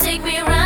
take me around.